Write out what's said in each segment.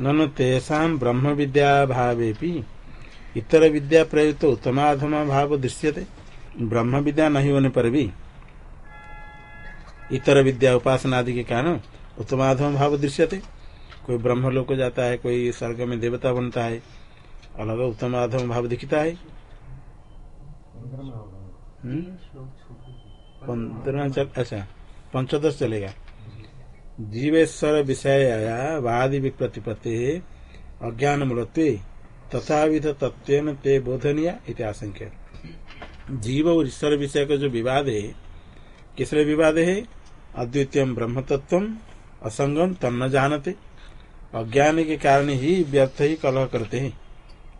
ननु तेषा ब्रह्म विद्या भावे इतर विद्या प्रयुक्त उत्तमाधमा भाव दृश्यते। ब्रह्म विद्या नहीं होने पर भी इतर विद्या उपासना आदि के कारण उत्तमाधम भाव दृश्यते। कोई ब्रह्म लोग को जाता है कोई स्वर्ग में देवता बनता है अलग उत्तमाधम भाव दिखता है। हम्म? पंद्रह अच्छा पंचोदश चलेगा। जीवेश्वर विषय वादि विप्रतिपत्ति अज्ञान मूलत्व तथा विध तत्व ते बोधनीय इतिहासंख्य जीव और ईश्वर विषय का जो विवाद है किस विवाद है? अद्वितीय ब्रह्म तत्व असंगम तन न जानते, अज्ञान के कारण ही व्यर्थ ही कलह करते हैं।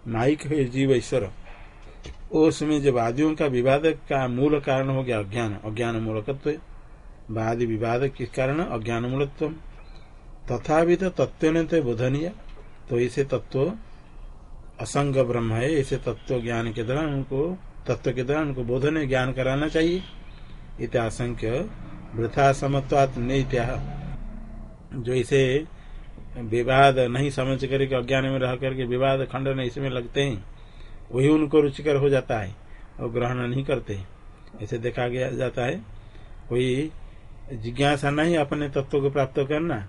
नाइक है जीव ईश्वर। उसमें जब वादियों का विवाद का मूल कारण हो गया अज्ञान अज्ञान मूलकत्व वादी विवाद किस कारण अज्ञान मूलत्व तथा भी तो तत्व ने तो बोधनीय। तो इसे तत्व असंग ब्रह्म है। इसे तत्व ज्ञान के द्वारा उनको तत्व के द्वारा उनको बोधन ज्ञान कराना चाहिए। इत्याशंक्य वृथा समत्वात नित्या। जो इसे विवाद नहीं समझ करके अज्ञान में रह करके विवाद खंडन इसमें लगते हैं, वही उनको रुचिकर हो जाता है और ग्रहण नहीं करते। ऐसे देखा गया जाता है कोई जिज्ञासा नहीं अपने तत्व को प्राप्त करना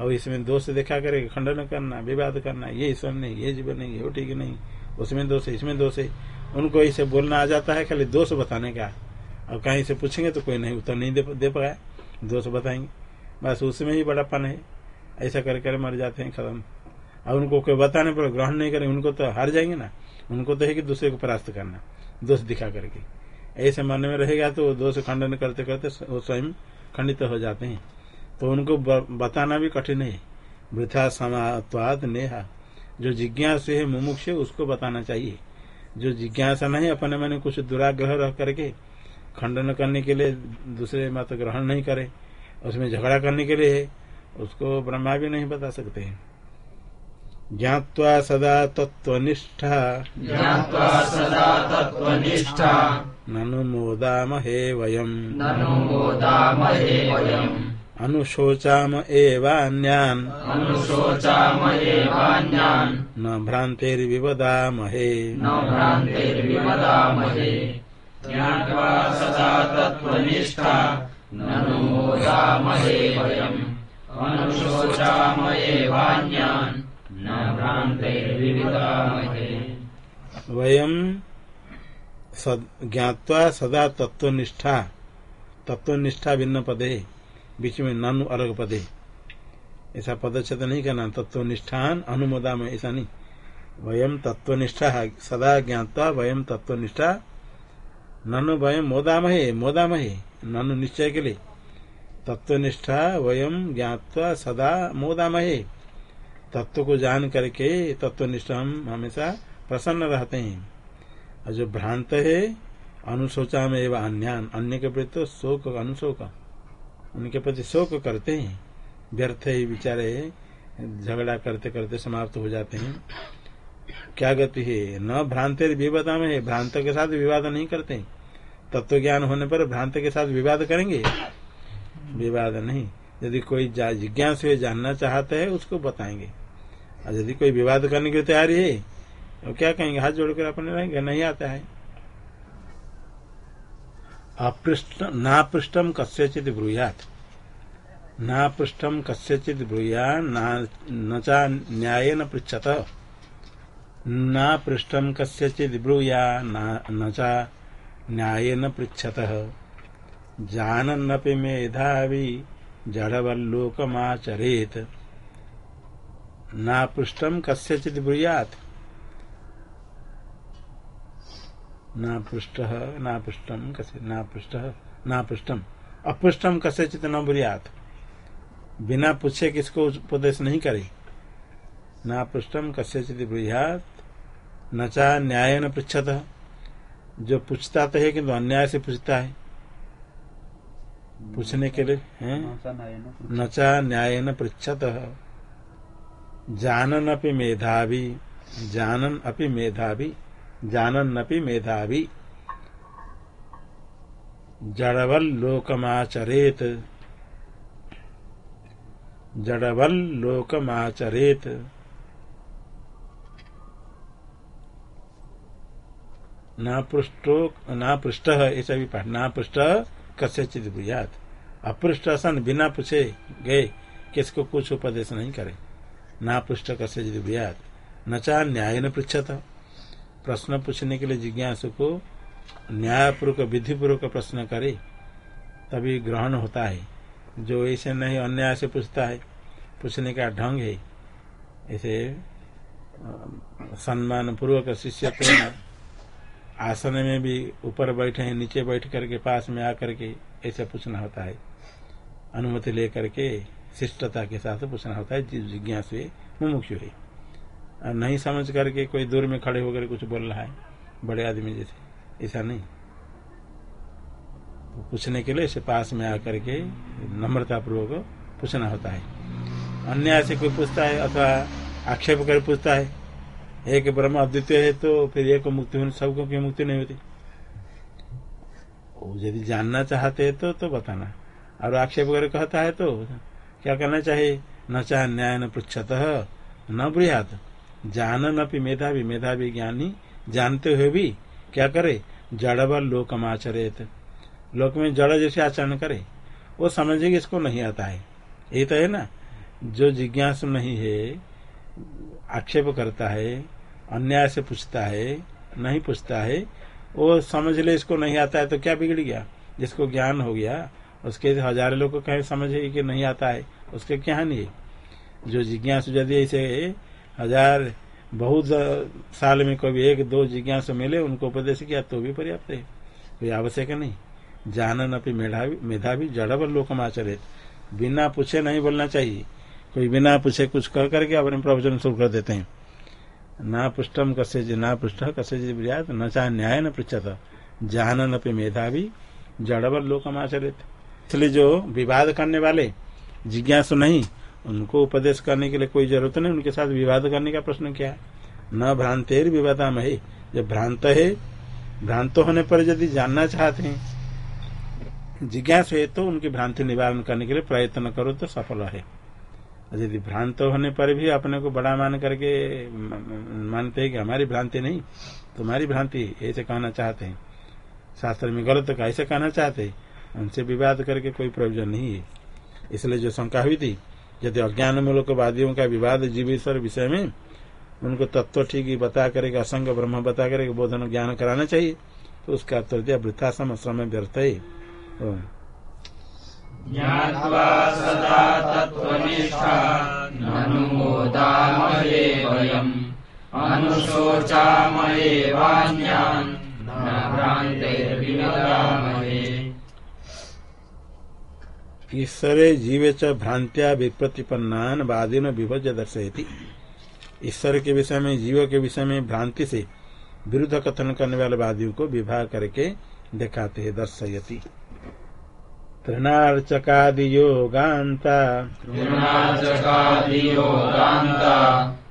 और इसमें दोष देखा करे खंडन करना विवाद करना ये ईश्वर नहीं ये जीवन नहीं ये ठीक नहीं उसमें दोष है इसमें दोष है। उनको इसे बोलना आ जाता है खाली दोष बताने का। और कहीं से पूछेंगे तो कोई नहीं उत्तर नहीं दे, पाया दोष बताएँगे। बस उसमें ही बड़ापन है ऐसा कर कर मर जाते हैं खत्म। और उनको कोई बताने पर ग्रहण नहीं करें उनको तो हार जाएँगे ना उनको तो है कि दूसरे को परास्त करना दोष दिखा करके। ऐसे मन में रहेगा तो दोष खंडन करते करते वो स्वयं खंडित हो जाते हैं। तो उनको बताना भी कठिन है। वृथा, समात्वाद, नेहा। जो जिज्ञास है, मुमुक्ष उसको बताना चाहिए। जो जिज्ञासा नहीं, अपने मन कुछ दुराग्रह रह करके खंडन करने के लिए दूसरे मत ग्रहण नहीं करे। उसमें झगड़ा करने के लिए है उसको ब्रह्मा भी नहीं बता सकते। हैं ज्ञात्वा सदा तत्वनिष्ठा ज्ञात्वा सदा तत्त्वनिष्ठा। ननु मोदामहे वयम्। ननु मोदामहे वयम्। अनुशोचाम एवान्यान्। अनुशोचाम एवान्यान् न भ्रान्तिर्विवदामहे। न भ्रान्तिर्विवदामहे। ज्ञात्वा सदा तत्त्वनिष्ठा। ननु मोदामहे वयम्। अनुशोचाम एवान्यान् न भ्रान्तिर्विवदामहे। वयम ज्ञात्वा सदा तत्वनिष्ठा तत्वनिष्ठा भिन्न पदे, बीच में ननु अलग पदे। ऐसा पदच्छेद नहीं करना तत्वनिष्ठान अनुमोदा में ऐसा नहीं। वयम तत्वनिष्ठा सदा ज्ञात्वा वयम तत्वनिष्ठा ननु वयम मोदामहे मोदामहे, ननु निश्चय के लिए। तत्वनिष्ठा वयम ज्ञात्वा सदा मोदामहे। तत्व को जान करके तत्वनिष्ठा हम हमेशा प्रसन्न रहते हैं। और जो भ्रांत है अनुशोचा में एवं अन्यान, अन्य के प्रति तो शोक, अनुशोक। उनके प्रति शोक करते हैं, व्यर्थ ही, विचारे, झगड़ा करते करते समाप्त हो जाते हैं। क्या गति है? न भ्रांत विवादा में भ्रांत के साथ विवाद नहीं करते तत्व ज्ञान होने पर भ्रांत के साथ विवाद करेंगे? विवाद नहीं। यदि कोई जिज्ञास जानना चाहता है, उसको बताएँगे। और यदि कोई विवाद करने की तैयारी है तो क्या कहेंगे? हाथ जोड़कर अपने रहेंगे नहीं आता है। नापृष्टम कस्यचित ब्रूयात। नापृष्टम कस्यचित ब्रूया न चा न्याय न पृछत न पृष्ठम कस्यचित ब्रूया न चा न्याय न पृछत जानन्नपि मेधावी, जड़वल्लोकमाचरेत। नापृष्टम कस्यचित ब्रूयात। नापृष्टम कस्य नापृष्ट नापृष्टम अपृष्टम कस्यचित न ब्रूयात। बिना पूछे किसको उपदेश नहीं करे। नापृष्टम कस्यचित ब्रूयात न चा न्याय न पृछत जो पूछता तो है किंतु अन्याय से पूछता है। पूछने के लिए है? नचा न्याय न पृछत जानन अपि मेधावी जानन अपि मेधावी। जानन अपि मेधावी। जड़वल लोकमाचरेत जड़बल लोकमाचरेत ना पृष्ठो ना पृष्ठ ऐसा भी पाठ, ना पृष्ठ कस्य चित बुझात अपृष्ठ सन बिना पूछे गए किसको कुछ उपदेश नहीं करे। ना पृष्ठ कस्य चित बुझात न चाह न्याय न पृछत प्रश्न पूछने के लिए जिज्ञासु को न्यायपूर्वक विधिपूर्वक प्रश्न करे तभी ग्रहण होता है। जो ऐसे नहीं अन्याय से पूछता है पूछने का ढंग है ऐसे सम्मान पूर्वक शिष्य आसन में भी ऊपर बैठे हैं नीचे बैठ करके पास में आकर के ऐसे पूछना होता है। अनुमति लेकर के शिष्टता के साथ पूछना होता है जिज्ञासु मुमुक्षु है। नहीं समझ करके कोई दूर में खड़े होकर कुछ बोल रहा है। बड़े आदमी जैसे। ऐसा नहीं। पूछने के लिए इसे पास में आकर के नम्रता पूर्वक पूछना होता है। अन्य से कोई पूछता है अथवा आक्षेप कर पूछता है। एक ब्रह्म अद्वितीय है तो फिर एक मुक्ति होने सबको की मुक्ति नहीं होती? यदि जानना चाहते हैं तो तो बताना। और आक्षेप कर कहता है तो क्या करना चाहिए? न चाह न्याय न पृछत न बृहत जान न भी मेधावी मेधावी ज्ञानी, जानते हुए भी क्या करे? जड़बल लोकमाचरित लोक में जड़ जैसे आचरण करे, वो समझे कि इसको नहीं आता है। ये तो है ना, जो जिज्ञास नहीं है, आक्षेप करता है, अन्याय से पूछता है, नहीं पूछता है, वो समझ ले इसको नहीं आता है तो क्या बिगड़ गया? जिसको ज्ञान हो गया, उसके हज़ार लोग को कहीं समझे कि नहीं आता है, उसके क्या नहीं जो जिज्ञासु यदि ऐसे हज़ार, बहुत साल में कभी एक, दो जिज्ञास मिले, उनको उपदेश किया तो भी पर्याप्त है। कोई आवश्यक नहीं। जानन अपनी मेधावी मेधावी जड़ब लोकमाचरित बिना पूछे नहीं बोलना चाहिए। कोई बिना पूछे कुछ कर करके अपने प्रवचन शुरू कर देते हैं। ना पृष्ठम कसे जी ना पृष्ठ कसे जी ब्रियात न चाह न्याय न पृछत जानन अपनी मेधावी जड़बर लोकमाचरित इसलिए जो विवाद करने वाले, जिज्ञासु नहीं उनको उपदेश करने के लिए कोई ज़रूरत नहीं, उनके साथ विवाद करने का प्रश्न क्या न भ्रांतेर विवादा में है जब भ्रांत है, भ्रांत होने पर यदि जानना चाहते हैं, जिज्ञास है तो उनकी भ्रांति निवारण करने के लिए प्रयत्न करो तो सफल है यदि भ्रांत होने पर भी अपने को बड़ा मान करके मानते हैं कि हमारी भ्रांति नहीं, तुम्हारी भ्रांति ऐसे कहना चाहते हैं। शास्त्र में गलत का ऐसे कहना चाहते हैं? उनसे विवाद करके कोई प्रयोजन नहीं है। इसलिए जो शंका हुई थी यदि अज्ञान मूलक वादियों का विवाद जीवेश्वर विषय में, उनको तत्व ठीक बता करके असंग ब्रह्म बता करके बोधन ज्ञान कराना चाहिए तो उसका उत्तर दिया वृद्धाश्रम श्रम व्यर्थ है। वयम्। अनुशोचामहेवान्यान् न भ्रान्तिर्विमदामहे ईश्वरे जीवे च भ्रांत्या विप्रतिपन्नान वादिन विभज्य दर्शयती। ईश्वर के विषय में जीव के विषय में भ्रांति से विरुद्ध कथन करने वाले वादियों को विवाह करके दिखाते है दर्शयती तृणार्चकादियोगान्ता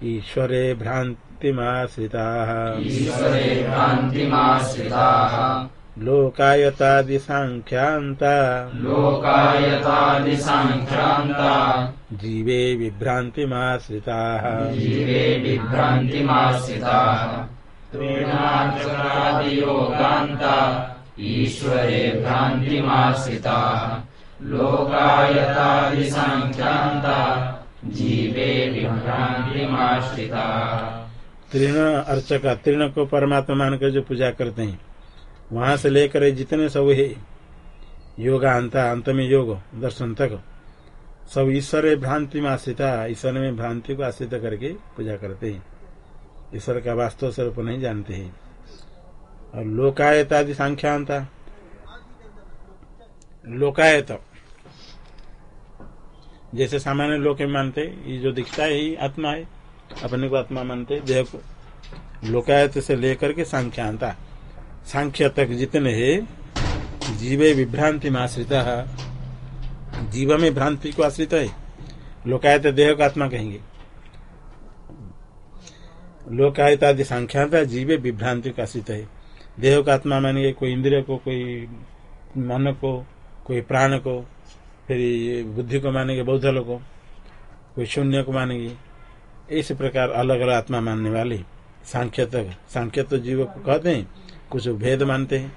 ईश्वरे भ्रान्तिमाश्रिताः लोकायतादिसाङ्ख्यान्ता लोकायतादिसाङ्ख्यान्ता जीवे विभ्रान्तिमाश्रिताः जीवे विभ्रान्तिमाश्रिताः तृणार्चकादियोगान्ता ईश्वरे भ्रान्तिमाश्रिताः। लोकायतादिसाङ्ख्यान्ता जीवे विभ्रान्तिमाश्रिताः तृण अर्चक तृण को परमात्मा मानकर जो पूजा करते हैं। वहाँ से लेकर जितने सब है, योगा अंत में योग, दर्शन तक, सब ईश्वर भ्रांति में आश्रिता, ईश्वर में भ्रांति को आश्रित करके पूजा करते हैं। ईश्वर का वास्तव स्वरूप नहीं जानते हैं। और लोकायत आदि सांख्यांता लोकायत। जैसे सामान्य लोग मानते, ये जो दिखता है यही आत्मा है। अपने को आत्मा मानते, देह को। लोकायत से लेकर के सांख्यांता सांख्य तक जितने है, जीवे विभ्रांति में आश्रित जीव में भ्रांति को आश्रित है। लोकायत देह को आत्मा कहेंगे। लोकायत आदि सांख्यांता जीवे विभ्रांति का आश्रित है। देह का आत्मा मानेंगे, कोई इंद्रिय को, कोई मन को, कोई प्राण को, फिर बुद्धि को मानेंगे, बौद्ध लोग कोई शून्य को मानेंगे। इस प्रकार अलग अलग आत्मा मानने वाले सांख्य तक सांख्य तो जीव को कहते हैं। कुछ भेद मानते हैं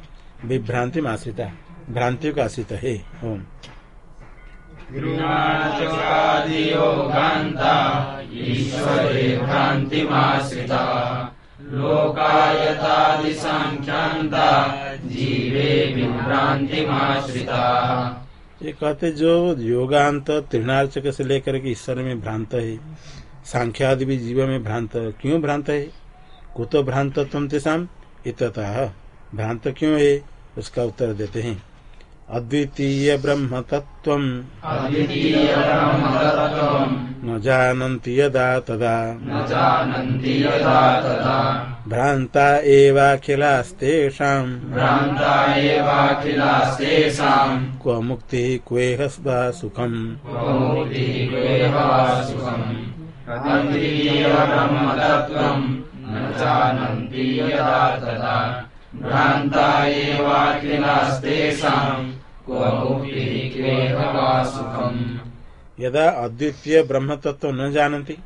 विभ्रांति में आश्रिता भ्रांतियों का आश्रित है। ओम। ये कहते जो योगांत त्रिनार्चक से लेकर के ईश्वर में भ्रांत है सांख्य आदि भी जीव में भ्रांत क्यों भ्रांत है? कुतो भ्रांत तुम तेसाम इतः भ्रांत क्यों है उसका उत्तर देते हैं। अद्वितीय ब्रह्म तत्व न जानन्ति यदा तदा। भ्रान्ता एवाखिलास्तेषाम्। क्व मुक्तिः क्वेह वा सुखम्। जानन्ति यदा तदा। भ्रान्ता एवाखिलास्तेषाम् यदा अद्वितीय ब्रह्म तत्व न जानती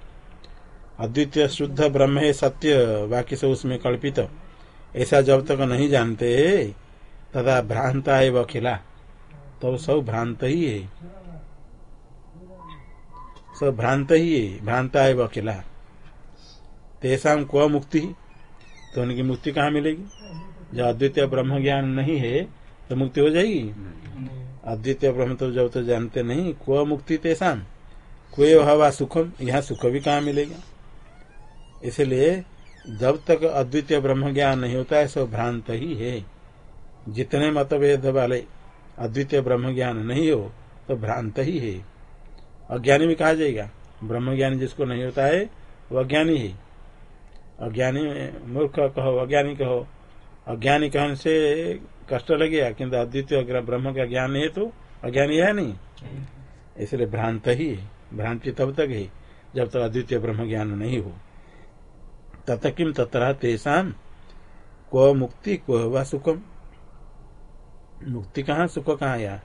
अद्वितीय शुद्ध ब्रह्म है सत्य बाकी सब उसमें कल्पित, ऐसा जब तक नहीं जानते, तदा भ्रांता है अखिला तब तो सब भ्रांत ही है। सब भ्रांत ही है, भ्रांता है अखिला तेसा क्व मुक्ति? तो उनकी मुक्ति कहाँ मिलेगी? जब अद्वितीय ब्रह्म ज्ञान नहीं है तो मुक्ति हो जाएगी? अद्वितीय ब्रह्म तो जब तो जानते नहीं क्व मुक्ति तेसाम क्वे हवा सुखम यहाँ सुख भी कहाँ मिलेगा? इसलिए जब तक अद्वितीय ब्रह्म ज्ञान नहीं होता है सब भ्रांत ही है। जितने मतभेद वाले अद्वितीय ब्रह्म ज्ञान नहीं हो तो भ्रांत ही है। अज्ञानी भी कहा जाएगा? ब्रह्म ज्ञान जिसको नहीं होता है वो अज्ञानी है। अज्ञानी मूर्ख कहो, अज्ञानी कहो। अज्ञानी कहने से कष्ट लगेगा, किंतु अद्वितीय ब्रह्म का ज्ञान है तो अज्ञानी है नहीं। इसलिए भ्रांत ही, भ्रांति तब तक है, जब तक तो अद्वितीय ब्रह्म ज्ञान नहीं हो। तत किम तत्र तेषाम क्व मुक्ति, क्व व सुखम। मुक्ति कहाँ, सुख कहाँ या?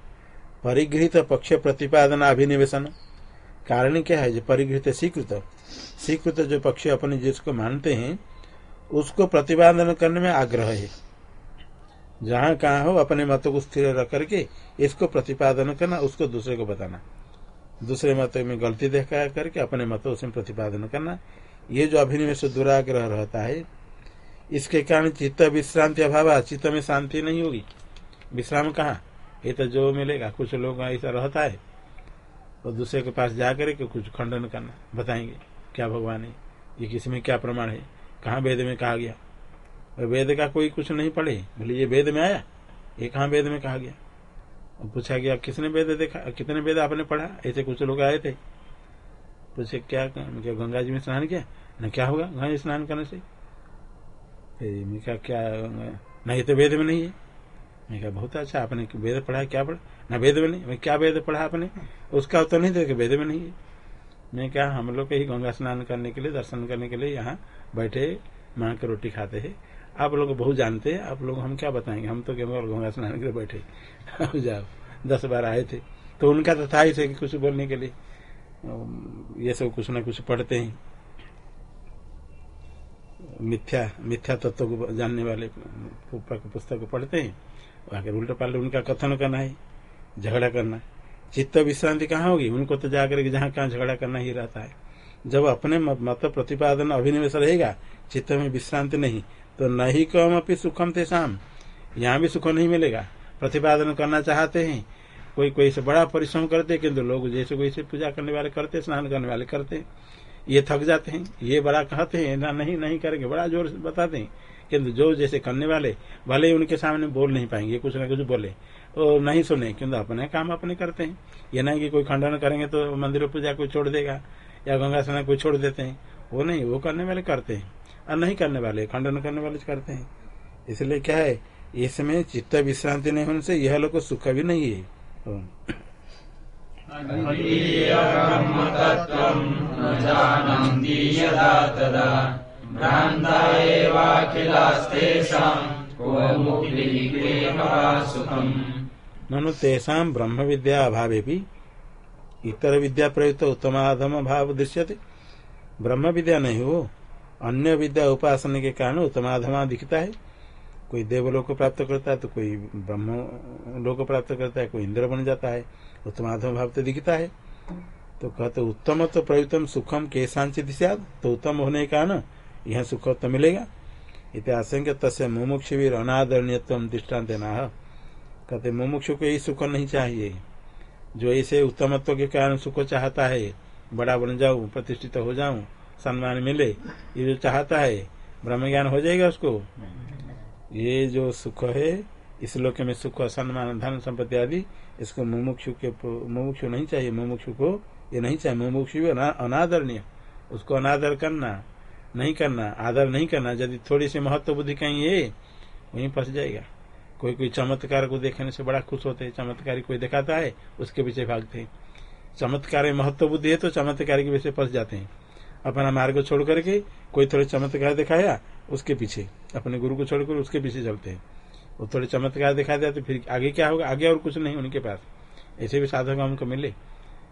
परिगृहित पक्ष प्रतिपादन, अभिनिवेशन। कारण क्या है? जो परिगृहित स्वीकृत। स्वीकृत जो पक्ष अपने जिसको मानते हैं, उसको प्रतिपादन करने में आग्रह है। जहाँ कहाँ हो, अपने मत को स्थिर रख करके इसको प्रतिपादन करना, उसको दूसरे को बताना। दूसरे मत में गलती देखा करके अपने मत उसमें प्रतिपादन करना। ये जो अभिनिवेश दुराग्रह रहता है, इसके कारण चित्त विश्रांति अभाव, चित्त में शांति नहीं होगी। विश्राम कहाँ? ये तो जो मिलेगा, कुछ लोग ऐसा रहता है। तो दूसरे के पास जाकर के कुछ खंडन करना, बताएँगे, क्या भगवान है? ये किसी में क्या प्रमाण है? कहाँ वेद में कहा गया? और वेद का कोई कुछ नहीं पढ़े बोले ये वेद में आया, ये कहाँ वेद में कहा गया? और पूछा गया, किसने वेद देखा, कितने वेद आपने पढ़ा? ऐसे कुछ लोग आए थे। पूछे, क्या क्या गंगा जी में स्नान किया? न, क्या होगा गंगा जी स्नान करने से? मैं क्या क्या नहीं तो वेद में नहीं है। मैं कहा, बहुत अच्छा आपने वेद पढ़ा क्या पढ़ा? ना, वेद में नहीं, मैं क्या वेद पढ़ा आपने? उसका उत्तर नहीं दे वेद में नहीं मैं क्या हम लोग ही गंगा स्नान करने के लिए, दर्शन करने के लिए यहाँ बैठे, माँ के रोटी खाते हैं। आप लोग बहुत जानते हैं, आप लोग हम क्या बताएँगे? हम तो केवल गंगा स्नान के लिए बैठे जाओ, दस बार आए थे। तो उनका तो था ही थे कि कुछ बोलने के लिए। ये सब कुछ ना कुछ पढ़ते हैं। मिथ्या मिथ्या तत्व को जानने वाले पुस्तक पढ़ते हैं। आकर उल्टा पाल्टे उनका कथन करना है, झगड़ा करना चित्त विश्रांति कहाँ होगी? उनको तो जाकर के जहाँ कहाँ झगड़ा करना ही रहता है। जब अपने मत प्रतिपादन अभिनिवेश रहेगा, चित्त में विश्रांति नहीं तो नहीं कम अपनी सुखम थे शाम यहाँ भी सुख नहीं मिलेगा। प्रतिपादन करना चाहते हैं। कोई कोई से बड़ा परिश्रम करते, किंतु लोग जैसे कोई से पूजा करने वाले करते, स्नान करने वाले करते, ये थक जाते हैं। ये बड़ा कहते हैं, ना नहीं नहीं करेंगे बड़ा ज़ोर से बताते हैं। किंतु जो जैसे करने वाले, भले ही उनके सामने बोल नहीं पाएँगे, कुछ ना कुछ बोले और नहीं सुने किंतु अपने काम अपने करते हैं। ये नहीं कि कोई खंडन करेंगे तो मंदिर पूजा कोई छोड़ देगा, या गंगा स्नान कोई छोड़ देते हैं। वो नहीं, वो करने वाले करते हैं, और नहीं करने वाले, खंडन करने वाले करते हैं। इसलिए क्या है, इसमें चित्त विश्रांति नहीं होने से यह लोग सुख भी नहीं है। ननु तेषा ब्रह्म विद्या अभावे भी इतर विद्या प्रयुक्त उत्तमाधम भाव दृश्यते ब्रह्म विद्या नहीं हो अन्य विद्या उपासना के कारण उत्तमाधमा दिखता है। कोई देवलोक को प्राप्त करता है तो कोई ब्रह्म लोक प्राप्त करता है कोई इंद्र बन जाता है उत्तमाधम भाव तो दिखता है। तो कहते उत्तम तो प्रयुक्तम सुखम केशांचित सियाद तो उत्तम होने का न यह सुख तो मिलेगा। इतिहास तस्य मुमुक्ष भी अनादरणीय दृष्टांत न कहते, मुमुक्ष को यही सुख नहीं चाहिए। जो ऐसे उत्तमत्व के कारण सुख चाहता है, बड़ा बन जाऊँ, प्रतिष्ठित हो जाऊँ, सम्मान मिले, ये जो चाहता है ब्रह्म ज्ञान हो जाएगा उसको? ये जो सुख है, इस लोक में सुख, सम्मान, धन संपत्ति आदि, इसको मुमुक्षु के मुमुक्षु नहीं चाहिए, मुमुक्षु को ये नहीं चाहिए। मुमुक्षु अनादरणीय। उसको अनादर करना नहीं करना, आदर नहीं करना, यदि थोड़ी सी महत्व बुद्धि कहीं है, वहीं फंस जाएगा। कोई कोई चमत्कार को देखने से बड़ा खुश होते हैं, चमत्कारी कोई दिखाता है, उसके पीछे भागते हैं। चमत्कार महत्व बुद्धि है तो चमत्कार के पीछे फंस जाते हैं। अपना मार्ग छोड़ करके कोई थोड़े चमत्कार दिखाया, उसके पीछे। अपने गुरु को छोड़कर उसके पीछे चलते हैं। वो थोड़े चमत्कार दिखा दिया तो फिर आगे क्या होगा? आगे और कुछ नहीं, उनके पास। ऐसे भी साधक हमको मिले।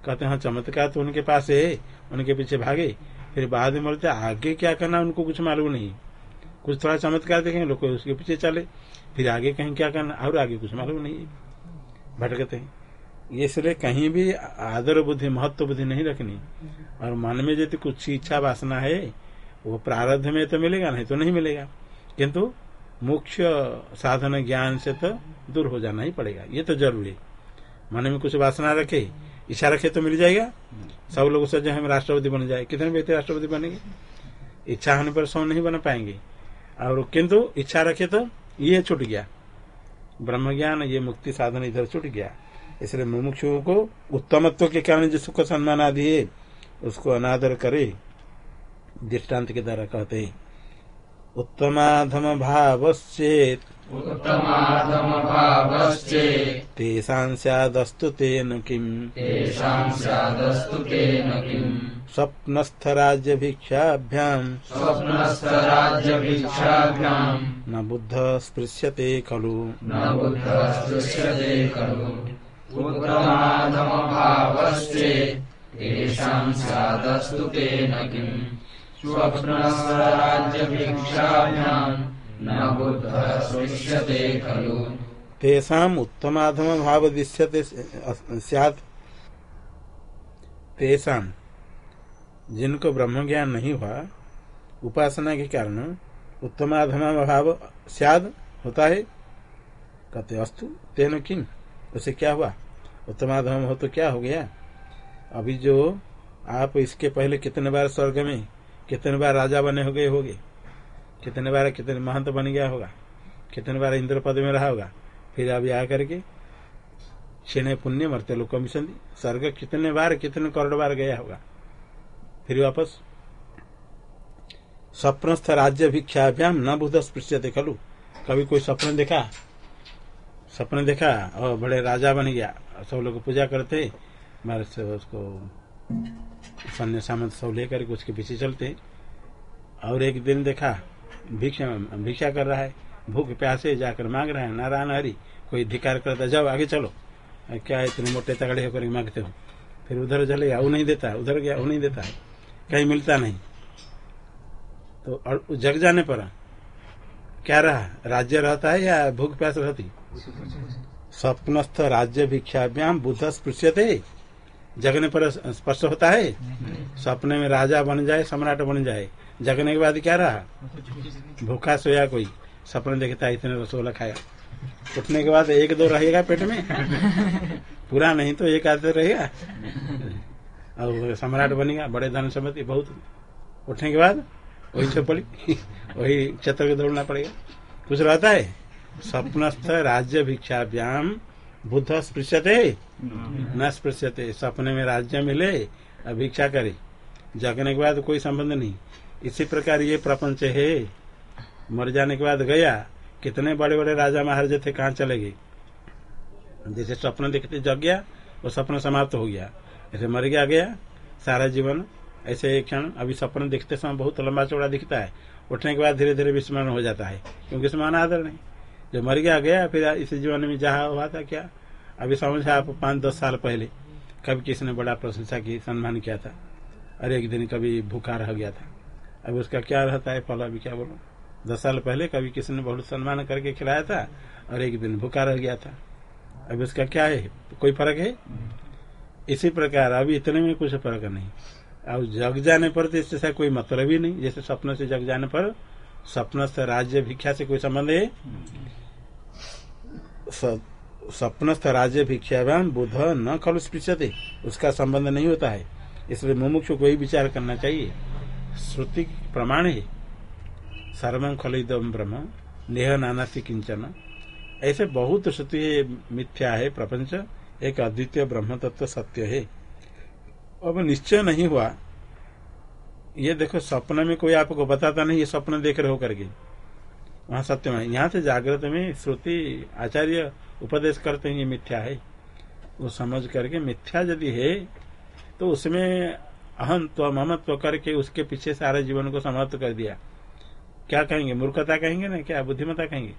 कहते हैं हाँ चमत्कार तो उनके पास है, उनके पीछे भागे। फिर बाद में बोलते, आगे क्या करना उनको कुछ मालूम नहीं। कुछ थोड़ा चमत्कार देखेंगे, लोग उसके पीछे चले, फिर आगे कहीं क्या करना, और आगे कुछ मालूम नहीं। भटकते हैं। इसलिए कहीं भी आदर बुद्धि, महत्व बुद्धि नहीं रखनी। और मन में यदि कुछ इच्छा वासना है, वो प्रारब्ध में तो मिलेगा, नहीं तो नहीं मिलेगा। किंतु मुख्य साधन ज्ञान से तो दूर हो जाना ही पड़ेगा। ये तो ज़रूरी मन में कुछ वासना रखे इच्छा रखे तो मिल जाएगा। सब लोग सोचे हम राष्ट्रपति बन जाए। कितने बेहतर राष्ट्रपति बनेंगे? इच्छा होने पर सौ नहीं बन पाएँगे। और किंतु इच्छा रखे तो ये छूट गया। ब्रह्म ज्ञान ये मुक्ति साधन इधर छूट गया। इसलिए मुमुक्षुओं को उत्तमत्व के कारण जो सुख सम्मान आदि है, उसको अनादर करे। दृष्टांत के द्वारा कहते उत्तमाधम उत्तमाधम भावश्चेत् तेषां स्यादस्तु तेन किम्। तेषां स्यादस्तु तेन किम्। स्वप्नस्थराज्यभिक्षाभ्याम्। स्वप्नस्थराज्यभिक्षाभ्याम्। न बुद्ध स्पृश्यते खलु। न बुद्धः स्पृश्यते खलु तेषां स्यादस्तु तेन किम्। स्वप्नस्वराज्यभिक्षाभ्याम् न बुद्धः उत्तमाधम भाव दृश्यते स्यात्। जिनको ब्रह्म ज्ञान नहीं हुआ, उपासना के कारण उत्तमाधम भाव स्याद होता है। कहते, अस्तु, तेन किम? उसे क्या हुआ? उत्तमाधम हो तो क्या हो गया? अभी जो आप इसके पहले कितने बार स्वर्ग में, कितने बार राजा बने हो गए होगे? कितने बार, कितने महंत बन गया होगा, कितने बार इंद्र पद में रहा होगा, फिर अभी आ करके क्षण पुण्य मरते लोग कमीशन दी। स्वर्ग कितने बार, कितने करोड़ बार गया होगा। फिर वापस स्वप्नस्थ राज्य भिक्षाभ्याम न बुध स्पृश्यते खलु। कभी कोई स्वप्न देखा? सपने देखा और बड़े राजा बन गया। सब लोग पूजा करते मारे से उसको सन्य सामंत सब लेकर उसके पीछे चलते। और एक दिन देखा भिक्षा भिक्षा कर रहा है भूख प्यासे जाकर मांग रहा है नारायण हरि कोई धिकार करता जाओ आगे चलो। क्या इतने मोटे तगड़े होकर मांगते हो? फिर उधर चले गया वो नहीं देता उधर गया वो नहीं देता है। कहीं मिलता नहीं। तो और जग जाने पर क्या रहा? राज्य रहता है या भूख प्यास रहती? स्वप्नस्थ राज्य भिक्षाभ्याम बुद्ध स्पृश्यते। जगने पर स्पर्श होता है? सपने में राजा बन जाए सम्राट बन जाए। जगने के बाद क्या रहा? भूखा सोया कोई। सपने देखता है इतने रसोला खाया। उठने के बाद एक दो रहेगा पेट में? पूरा नहीं तो एक आधे रहेगा और सम्राट बनेगा बड़े धन संपत्ति बहुत। उठने के बाद वही चपड़ी वही छत्र के दौड़ना पड़ेगा। कुछ रहता है? स्वप्नस्थ राज्य भिक्षाभ्याम बुद्ध स्पृश्यते न स्पृश्यते। सपने में राज्य मिले और भिक्षा करे। जगने के बाद कोई संबंध नहीं। इसी प्रकार ये प्रपंच है। मर जाने के बाद गया, कितने बड़े बड़े राजा महाराजा थे, कहाँ चले गए? जैसे स्वप्न देखते जग गया, वो सपना समाप्त हो गया। ऐसे मर गया गया, सारा जीवन, ऐसे एक क्षण, अभी सपन देखते समय बहुत लंबा चौड़ा दिखता है। उठने के बाद धीरे धीरे विस्मरण हो जाता है, क्योंकि समान आदर नहीं। जो मर गया गया, फिर इस जीवन में जहाँ हुआ था, क्या? अभी समझ आप पाँच दस साल पहले, कभी किसी ने बड़ा प्रशंसा की, सम्मान किया था, और एक दिन कभी भूखा रह गया था। अब उसका क्या रहता है फल अभी क्या बोलो? दस साल पहले कभी किसी ने बहुत सम्मान करके खिलाया था और एक दिन भूखा रह गया था। अब उसका क्या है? कोई फ़र्क है? इसी प्रकार, अभी इतने में कुछ फ़र्क नहीं। अब जग जाने पर तो इससे कोई मतलब ही नहीं। जैसे स्वप्न से जग जाने पर स्वप्न से राज्य भिक्षा से कोई संबंध है? स्वप्नस्थ राज्य भिक्षावान बुध न खल उसका संबंध नहीं होता है। इसलिए मुमुक्ष को ही विचार करना चाहिए। श्रुति प्रमाण है। सर्वम खलिदम ब्रह्म, नेह नाना किंचन ऐसे बहुत श्रुति मिथ्या है, प्रपंच, एक अद्वितीय ब्रह्म तत्व सत्य है। अब निश्चय नहीं हुआ। ये देखो, सपने में कोई आपको बताता नहीं, ये स्वप्न देख रहे हो करके वहाँ सत्य में यहाँ से जागृत में श्रुति आचार्य उपदेश करते हैं, ये मिथ्या है। वो समझ करके मिथ्या यदि है तो उसमें अहम तो ममत्व करके उसके पीछे सारे जीवन को समाप्त कर दिया। क्या कहेंगे? मूर्खता कहेंगे ना क्या? बुद्धिमता कहेंगे?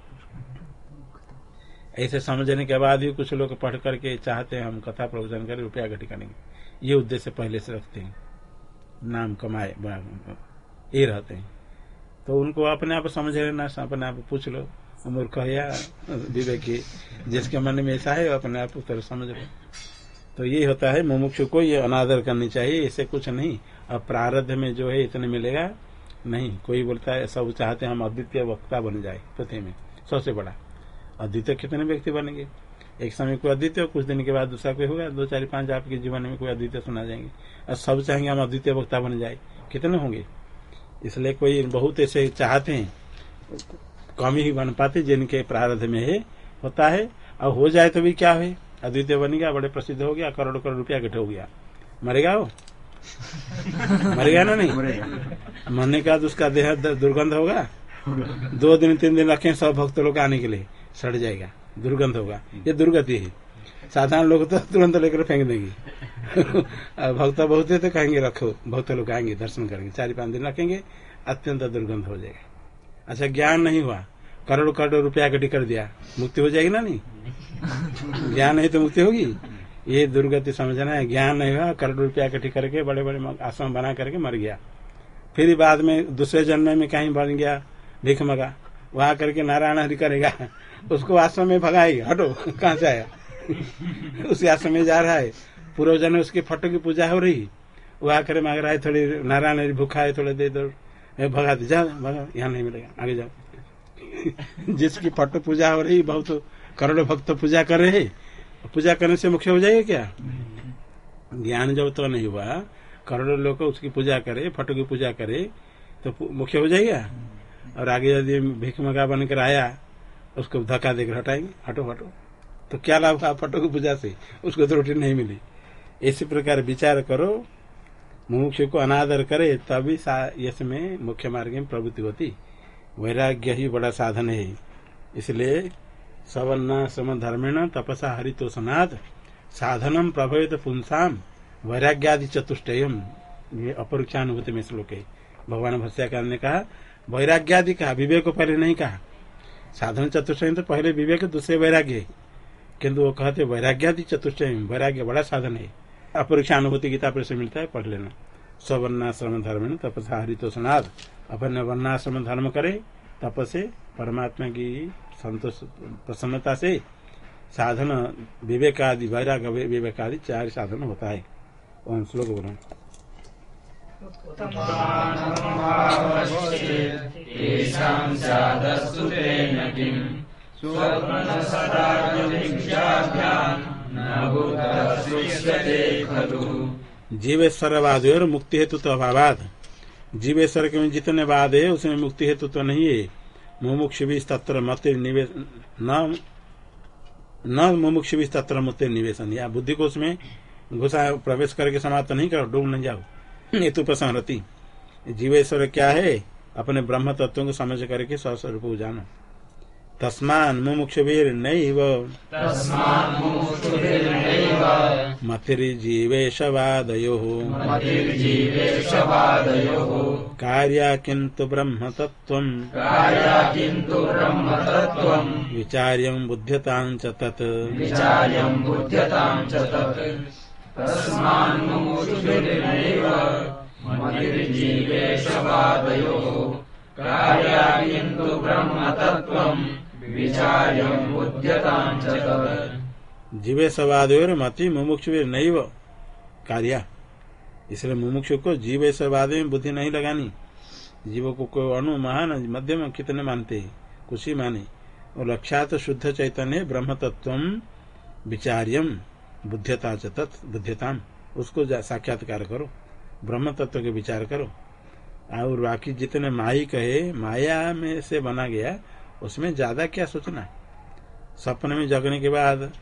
ऐसे समझने के बाद भी कुछ लोग पढ़ करके चाहते हैं हम कथा प्रवचन करें, रुपया घटी करेंगे। ये उद्देश्य पहले से रखते हैं। नाम कमाए ये रहते हैं। तो उनको अपने आप समझ लेना, अपने आप पूछ लो। मूर्ख या विवेकी, जिसके मन में ऐसा है अपने आप उत्तर समझ लो। तो ये होता है, मुमुक्षु को ये अनादर करनी चाहिए, ऐसे कुछ नहीं। अब प्रारब्ध में जो है इतने मिलेगा, नहीं, कोई बोलता है, सब चाहते हम अद्वितीय वक्ता बन जाए पृथ्वी में। सबसे बड़ा। अद्वितीय कितने व्यक्ति बनेंगे? एक समय कोई अद्वितीय, कुछ दिन के बाद दूसरा कोई होगा, दो, चार, पाँच आपके जीवन में कोई अद्वितीय सुना जाएँगे। और सब चाहेंगे हम अद्वितीय वक्ता बन जाए। कितने होंगे? इसलिए कोई बहुत ऐसे चाहते हैं, कम ही बन पाते जिनके प्रारब्ध में है, होता है। और हो जाए तो भी क्या है? अद्वितीय बन गया बड़े प्रसिद्ध हो गया करोड़ करोड़ रुपया इकट्ठे हो गया। मरेगा वो? मरेगा ना नहीं? मरने का उसका देह दुर्गंध होगा? दो दिन तीन दिन रखें सब भक्त लोग आने के लिए सड़ जाएगा दुर्गंध होगा। ये दुर्गति है। साधारण लोग तो तुरंत लेकर फेंक देंगे। भक्त बहुत है तो कहेंगे रखो भक्त लोग आएँगे दर्शन करेंगे चार पाँच दिन रखेंगे अत्यंत दुर्गंध हो जाएगा। अच्छा ज्ञान नहीं हुआ। करोड़ करोड़ रुपया इकट्ठी कर दिया। मुक्ति हो जाएगी ना नहीं। ज्ञान नहीं तो मुक्ति होगी। ये दुर्गति समझना है। ज्ञान नहीं हुआ, करोड़ रुपया इकट्ठी करके बड़े बड़े आश्रम बना करके मर गया। फिर बाद में, दूसरे जन्म में कहीं बन गया, भिख मगा। वहाँ करके नारायण हरि करेगा। उसको आश्रम में भगाएगा। हटो, कहाँ से आया? उसी आश्रम में जा रहा है। पूर्व जन्म उसके फ़ोटो की पूजा हो रही। वो आकर मांग रहा है, थोड़ी नारायण हरि भूखा है, थोड़े दे दो। भगा दे, जा, भगा। यहाँ नहीं मिलेगा, आगे जाओ। जिसकी फ़ोटो पूजा हो रही, बहुत करोड़ों भक्त पूजा कर रहे पूजा करने से मुख्य हो जाएगा क्या? ज्ञान जब तो नहीं हुआ, करोड़ों लोग उसकी पूजा करे, फटो की पूजा करे तो मुख्य हो जाएगा। और आगे यदि भिख मगा बनकर आया, उसको धक्का देकर हटाएँगे। हटो हटो। तो क्या लाभ हुआ फटो की पूजा से? उसको तो रोटी नहीं मिली। इसी प्रकार विचार करो, मुमुक्ष को अनादर करे, तभी इसमें मुख्य मार्ग में प्रवृत्ति होती। वैराग्य ही बड़ा साधन है। इसलिए सवर्ण सम धर्मेण तपसा हरितोषनाथ, साधनम प्रभवित पुंसाम, वैराग्यादि चतुष्टयम। ये अपरोक्षानुभूति में श्लोक है। भगवान भस्याकार ने कहा, वैराग्यादि कहा विवेक को पहले नहीं कहा। साधन चतुष्टय तो पहले विवेक, दूसरे वैराग्य किन्तु वो कहते, वैराग्यादि चतुष्टय वैराग्य बड़ा साधन है। अपरीक्षा अनुभूति गीता पर से मिलता है, पढ़ लेना। स्वर्णाश्रम धर्म तपसा हरितो सनाद अपने वर्णाश्रम धर्म करे। तप से परमात्मा की संतोष प्रसन्नता से साधन विवेकादि वैराग्य विवेकादि चार साधन होता है। ओम श्लोक बोलो। जीवेश्वर वाद मुक्ति हेतु तो अभावाद जीवेश्वर के जितने वाद है, उसमें मुक्ति हेतु तो नहीं है। मुमुक्ष भी तत्र मत निवेश न मुमुक्ष भी तत्र मत निवेशन। या बुद्धि को उसमें घुसा प्रवेश करके समाप्त नहीं करो, डूब नहीं जाओ। हेतु प्रसंगति जीवेश्वर क्या है? अपने ब्रह्म तत्व को समझ करके स्वस्वरूप जानो। तस्मान मुमुक्षुवीर नैव मतिर्जीवेशवादयोः। कार्या किन्तु ब्रह्म तत्त्वम् विचार्यम् बुध्यताम् च तत्। कार्या किन्तु ब्रह्मतत्त्वम् विचार्यम् बुध्यताम् च तत् जीवे सवादोर मति मुमुक्षु नहीं वो कार्य। इसलिए मुमुक्षु को जीव में बुद्धि नहीं लगानी। जीव को कोई अणु महान मध्यम कितने मानते हैं? कुछ ही माने। और लक्ष्यात शुद्ध चैतन्य ब्रह्म तत्व विचार्यम बुद्ध्यता तत् बुद्ध्यताम। उसको साक्षात्कार करो। ब्रह्म तत्व के विचार करो। और बाकी जितने माई कहे, माया में से बना गया उसमें ज़्यादा क्या सोचना सपने में जगने के बाद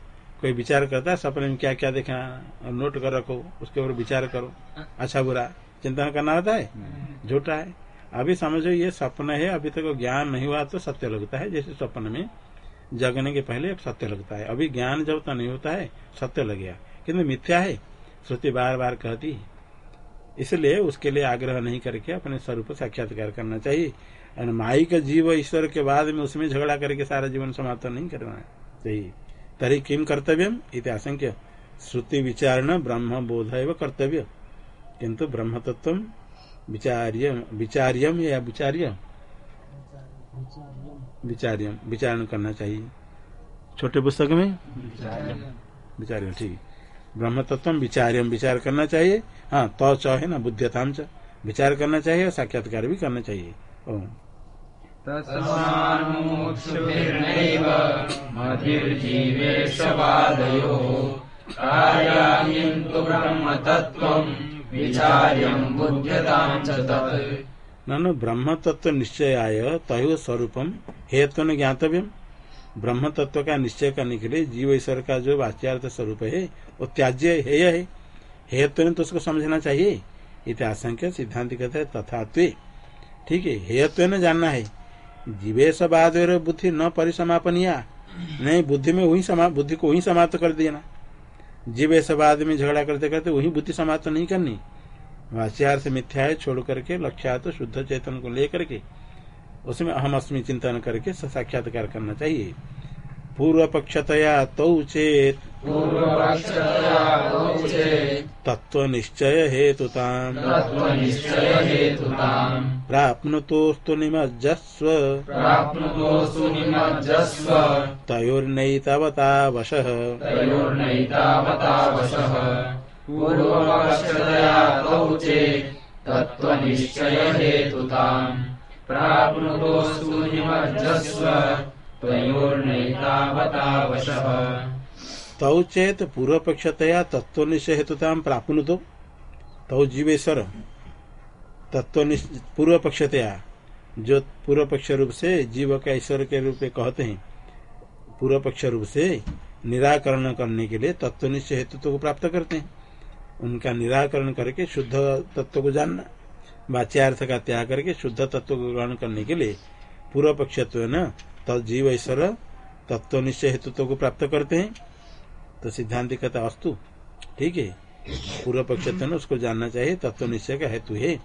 कोई विचार करता है, सपने में क्या क्या देखना नोट कर रखो, उसके ऊपर विचार करो। अच्छा बुरा। चिंतन करना होता है? झूठा है। अभी समझो, ये सपना है, अभी तक ज्ञान नहीं हुआ तो सत्य लगता है। जैसे सपन में जगने के पहले सत्य लगता है। अभी ज्ञान जब तक नहीं होता है, सत्य लग गया। किन्तु मिथ्या है। श्रुति बार बार कहती है। इसलिए उसके लिए आग्रह नहीं करके अपने स्वरूप साक्षात्कार करना चाहिए। और माई का जीव ईश्वर के बाद में उसमें झगड़ा करके सारा जीवन समाप्त नहीं करना है। चाहिए तरी किम कर्तव्य आशंक्य श्रुति विचारण ब्रह्म बोध एवं कर्तव्य। किंतु ब्रह्म तत्व विचार्यम विचार्यम या विचार्य विचार्यम। विचारण करना चाहिए। छोटे पुस्तक में? विचार्यम। ठीक। ब्रह्म तत्व विचार्यम विचार करना चाहिए। हाँ तो च है ना बुद्धियताम च। विचार करना चाहिए और साक्षात्कार भी करना चाहिए। ओम। तस्मान्मुमुक्षुभिर्नैव मतिर्जीवेशवादयोः कार्या ब्रह्मतत्त्वम् विचार्यम् बुध्यताम् च तत्। ननु ब्रह्म तत्व निश्चय आय तय स्वरूपम हेतु न ज्ञातव्यम ब्रह्म तत्व का निश्चय करने के लिए जीव ईश्वर का जो वाच्यार्थ स्वरूप है वो त्याज्य हेय है। हेतु ने तो उसको समझना चाहिए। इतिहासंख्य सिद्धांत कहते हैं तथा ठीक है, हेयत्व न जानना है। जीवेश बाद बुद्धि न परिसमापनिया। नहीं, बुद्धि में वही समा, बुद्धि को वही समाप्त कर देना। जीवेश बाद में झगड़ा करते करते वही बुद्धि समाप्त नहीं करनी। वाच्यार्थ मिथ्या है, छोड़ करके लक्ष्यात शुद्ध चेतन को लेकर के, उसमें अहम अस्मी चिंतन करके साक्षात्कार करना चाहिए। पूर्व पक्षतया तौ चेत तत्व निश्चय हेतुता प्राप्नुतोस्तु निमज्जस्व प्राप्नुतोऽस्तु निमज्जस्व तयोर्नैतावता वशः पूर्वपक्षतया तौ चेत् तत्त्वनिश्चयहेतुताम् प्राप्नुतोऽस्तु निमज्जस्व त्वयोर्नैतावता तौ चेत पूर्व पक्षतया तत्व निश्चय हेतुता प्राप्नु तो तौ जीवेश्वर। तत्व पूर्व पक्षतया जो पूर्व पक्ष रूप से जीव का ईश्वर के रूप में कहते हैं पूर्व पक्ष रूप से निराकरण करने के लिए तत्व निश्चय हेतु को प्राप्त करते हैं। उनका निराकरण करके शुद्ध तत्व को जानना, वाच्यार्थ का त्याग करके शुद्ध तत्व को ग्रहण करने के लिए पूर्व पक्षत्व न तत्जीव ईश्वर तत्व निश्चय हेतु को प्राप्त करते हैं। तो सिद्धांत कहता अस्तु। ठीक है? पूर्व पक्षत्व न उसको जानना चाहिए, तत्व निश्चय का हेतु है।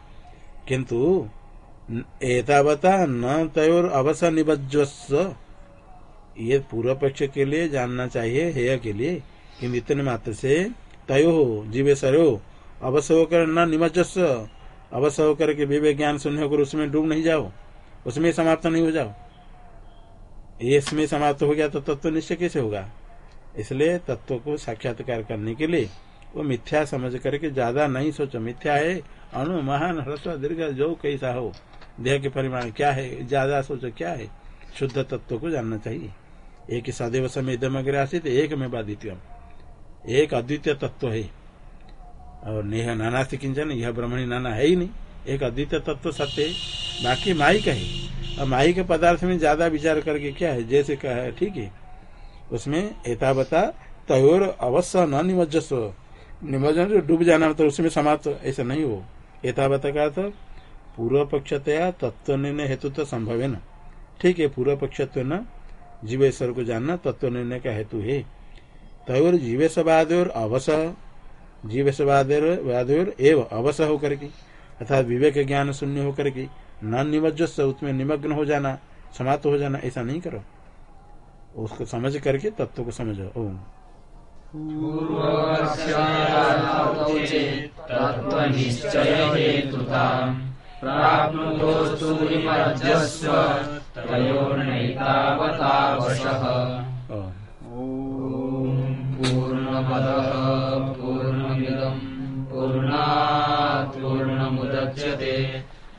किंतु, एतावता न तयोर अवसर निबज्वस्व ये पूर्व पक्ष के लिए जानना चाहिए, हेय के लिए। कि इतने मात्र से तयो जीवे सरो अवश्य होकर न निमजस्व अवश्य होकर के विवेक ज्ञान शून्य होकर उसमें डूब नहीं जाओ। उसमें समाप्त नहीं हो जाओ। इसमें समाप्त हो गया तो तत्व निश्चय कैसे होगा? इसलिए तत्व को साक्षात्कार करने के लिए वो मिथ्या समझ करके ज़्यादा नहीं सोचो। मिथ्या है अणु महान ह्रस्व दीर्घ जो कैसा हो। देह के परिमाण क्या है, ज़्यादा सोचो क्या है? शुद्ध तत्व को जानना चाहिए। एक सदैव समय इधम आसित एक में बाधित एक अद्वितीय तत्व है। और नेह नाना से किंचन, यह ब्रह्मणी नाना है ही नहीं। एक अद्वितीय तत्व सत्य बाकी माई का है। माई के पदार्थ में ज़्यादा विचार करके क्या है? जैसे कहा है, ठीक है। उसमें एतावता तयोर अवश्य न निमज्जस्व निमज्जन डूब जाना तो उसमें समाप्त, ऐसा नहीं हो। एतावता का अर्थ पूर्व पक्षतया तत्व निर्णय हेतु तो संभव है न ठीक है पूर्व पक्षत्व न, जीवेश्वर को जानना तत्व निर्णय का हेतु है। तयोर जीवेशवादोर अवस एव अवस होकर के, अर्थात विवेक ज्ञान शून्य होकर के न निमज्जस उसमें निमग्न हो जाना समाप्त हो जाना ऐसा नहीं करो। उसको समझ करके तत्व को समझो। ओम। पूर्णमदः पूर्णात् पूर्णमुदच्यते।